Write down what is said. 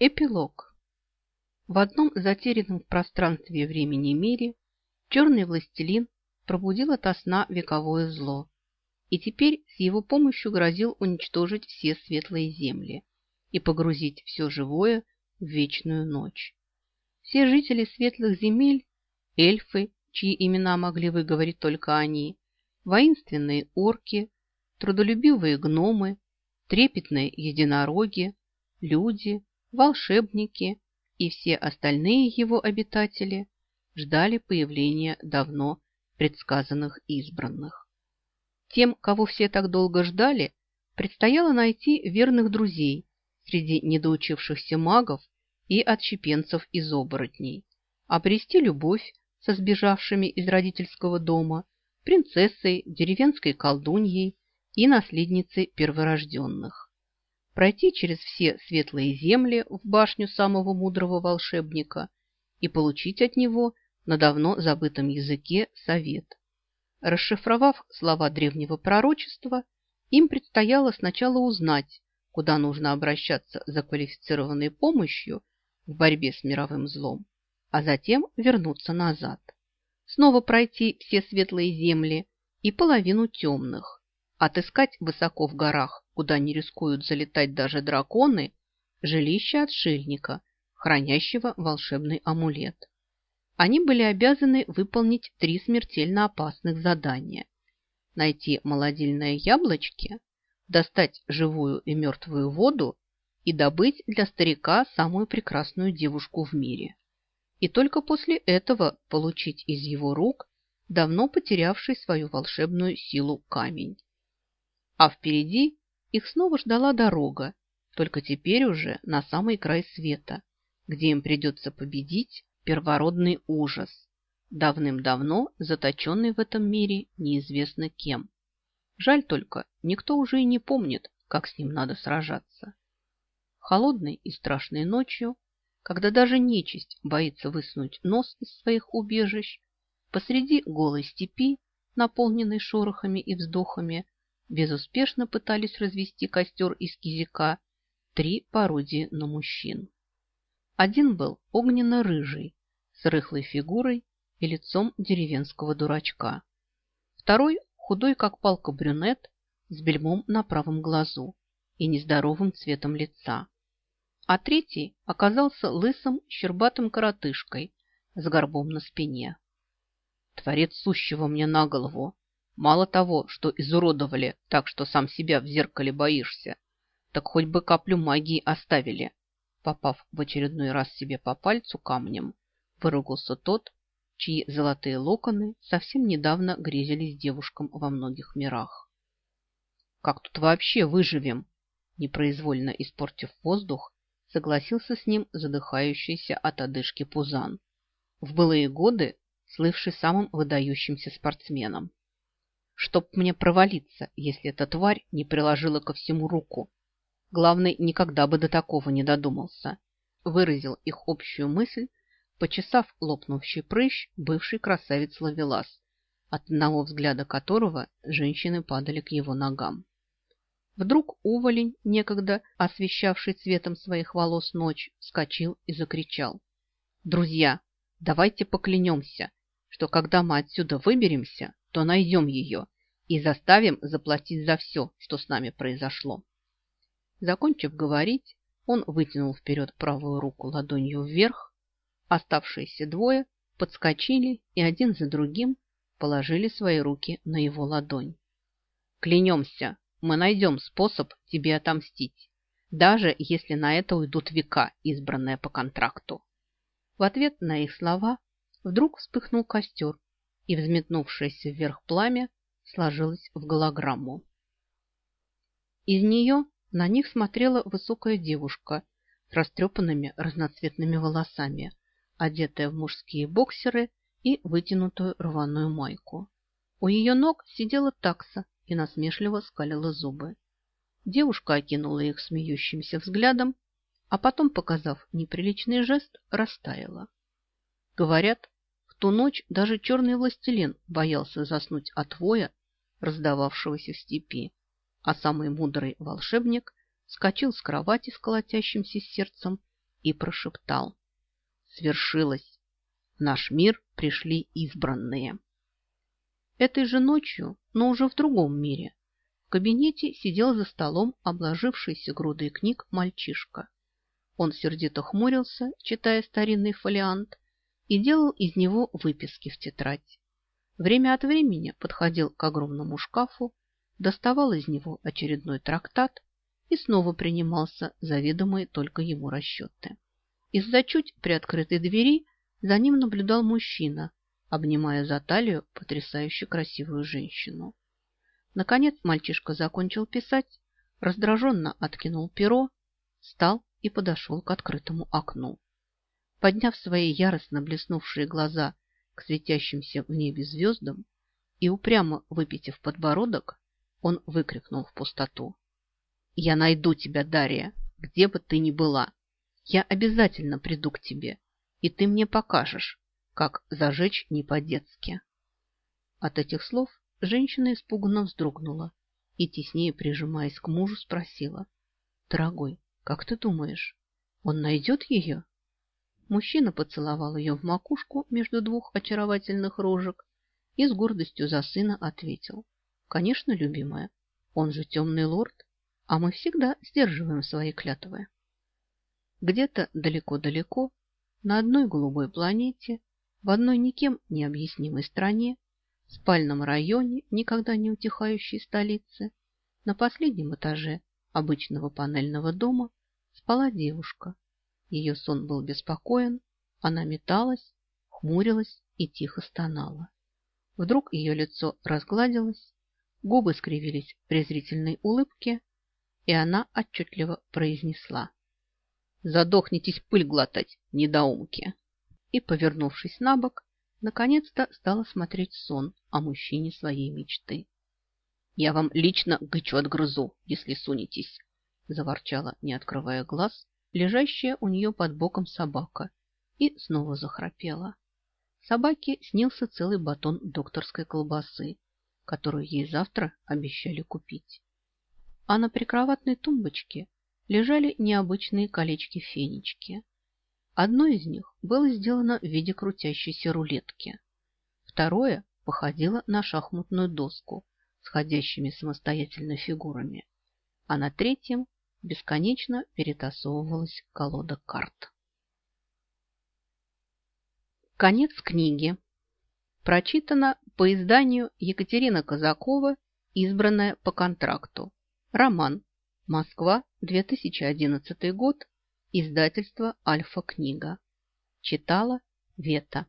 Эпилог. В одном затерянном в пространстве времени мире черный властелин пробудил ото сна вековое зло и теперь с его помощью грозил уничтожить все светлые земли и погрузить все живое в вечную ночь. Все жители светлых земель, эльфы, чьи имена могли выговорить только они, воинственные орки, трудолюбивые гномы, трепетные единороги, люди – волшебники и все остальные его обитатели ждали появления давно предсказанных избранных. Тем, кого все так долго ждали, предстояло найти верных друзей среди недоучившихся магов и отщепенцев из оборотней, обрести любовь со сбежавшими из родительского дома, принцессой, деревенской колдуньей и наследницей перворожденных пройти через все светлые земли в башню самого мудрого волшебника и получить от него на давно забытом языке совет. Расшифровав слова древнего пророчества, им предстояло сначала узнать, куда нужно обращаться за квалифицированной помощью в борьбе с мировым злом, а затем вернуться назад. Снова пройти все светлые земли и половину темных, отыскать высоко в горах, куда не рискуют залетать даже драконы, жилище отшельника, хранящего волшебный амулет. Они были обязаны выполнить три смертельно опасных задания. Найти молодильные яблочки, достать живую и мертвую воду и добыть для старика самую прекрасную девушку в мире. И только после этого получить из его рук давно потерявший свою волшебную силу камень. А впереди их снова ждала дорога, только теперь уже на самый край света, где им придется победить первородный ужас, давным-давно заточенный в этом мире неизвестно кем. Жаль только, никто уже и не помнит, как с ним надо сражаться. Холодной и страшной ночью, когда даже нечисть боится высунуть нос из своих убежищ, посреди голой степи, наполненной шорохами и вздохами, безуспешно пытались развести костер из кизика три пародии на мужчин. Один был огненно-рыжий, с рыхлой фигурой и лицом деревенского дурачка. Второй – худой, как палка брюнет, с бельмом на правом глазу и нездоровым цветом лица. А третий оказался лысым, щербатым коротышкой с горбом на спине. Творец сущего мне на голову, Мало того, что изуродовали так, что сам себя в зеркале боишься, так хоть бы каплю магии оставили. Попав в очередной раз себе по пальцу камнем, выругался тот, чьи золотые локоны совсем недавно грезились девушкам во многих мирах. «Как тут вообще выживем?» Непроизвольно испортив воздух, согласился с ним задыхающийся от одышки Пузан, в былые годы слывший самым выдающимся спортсменом чтоб мне провалиться, если эта тварь не приложила ко всему руку. Главный никогда бы до такого не додумался. Выразил их общую мысль, почесав лопнувший прыщ бывший красавец Лавелас, от одного взгляда которого женщины падали к его ногам. Вдруг уволень, некогда освещавший цветом своих волос ночь, вскочил и закричал. «Друзья, давайте поклянемся, что когда мы отсюда выберемся, то найдем ее и заставим заплатить за все, что с нами произошло. Закончив говорить, он вытянул вперед правую руку ладонью вверх. Оставшиеся двое подскочили и один за другим положили свои руки на его ладонь. «Клянемся, мы найдем способ тебе отомстить, даже если на это уйдут века, избранные по контракту». В ответ на их слова вдруг вспыхнул костер, и взметнувшееся вверх пламя сложилось в голограмму. Из нее на них смотрела высокая девушка с растрепанными разноцветными волосами, одетая в мужские боксеры и вытянутую рваную майку. У ее ног сидела такса и насмешливо скалила зубы. Девушка окинула их смеющимся взглядом, а потом, показав неприличный жест, растаяла. Говорят, ту ночь даже черный властелин боялся заснуть от воя, раздававшегося в степи, а самый мудрый волшебник скочил с кровати с колотящимся сердцем и прошептал. Свершилось. В наш мир пришли избранные. Этой же ночью, но уже в другом мире, в кабинете сидел за столом обложившийся грудой книг мальчишка. Он сердито хмурился, читая старинный фолиант, и делал из него выписки в тетрадь. Время от времени подходил к огромному шкафу, доставал из него очередной трактат и снова принимался за ведомые только ему расчеты. Из-за чуть приоткрытой двери за ним наблюдал мужчина, обнимая за талию потрясающе красивую женщину. Наконец мальчишка закончил писать, раздраженно откинул перо, встал и подошел к открытому окну. Подняв свои яростно блеснувшие глаза к светящимся в небе звездам и упрямо выпитив подбородок, он выкрикнул в пустоту. «Я найду тебя, Дарья, где бы ты ни была. Я обязательно приду к тебе, и ты мне покажешь, как зажечь не по-детски». От этих слов женщина испуганно вздрогнула и, теснее прижимаясь к мужу, спросила. «Дорогой, как ты думаешь, он найдет ее?» Мужчина поцеловал ее в макушку между двух очаровательных рожек и с гордостью за сына ответил. «Конечно, любимая, он же темный лорд, а мы всегда сдерживаем свои клятвы». Где-то далеко-далеко, на одной голубой планете, в одной никем необъяснимой стране, в спальном районе никогда не утихающей столицы, на последнем этаже обычного панельного дома спала девушка, ее сон был беспокоен, она металась, хмурилась и тихо стонала. Вдруг ее лицо разгладилось, губы скривились в презрительной улыбке, и она отчетливо произнесла «Задохнитесь пыль глотать, недоумки!» И, повернувшись на бок, наконец-то стала смотреть сон о мужчине своей мечты. «Я вам лично гычу отгрызу, если сунетесь!» заворчала, не открывая глаз, лежащая у нее под боком собака, и снова захрапела. Собаке снился целый батон докторской колбасы, которую ей завтра обещали купить. А на прикроватной тумбочке лежали необычные колечки-фенечки. Одно из них было сделано в виде крутящейся рулетки. Второе походило на шахматную доску с ходящими самостоятельно фигурами. А на третьем бесконечно перетасовывалась колода карт. Конец книги. Прочитано по изданию Екатерина Казакова «Избранная по контракту». Роман. Москва, 2011 год. Издательство «Альфа-книга». Читала Вета.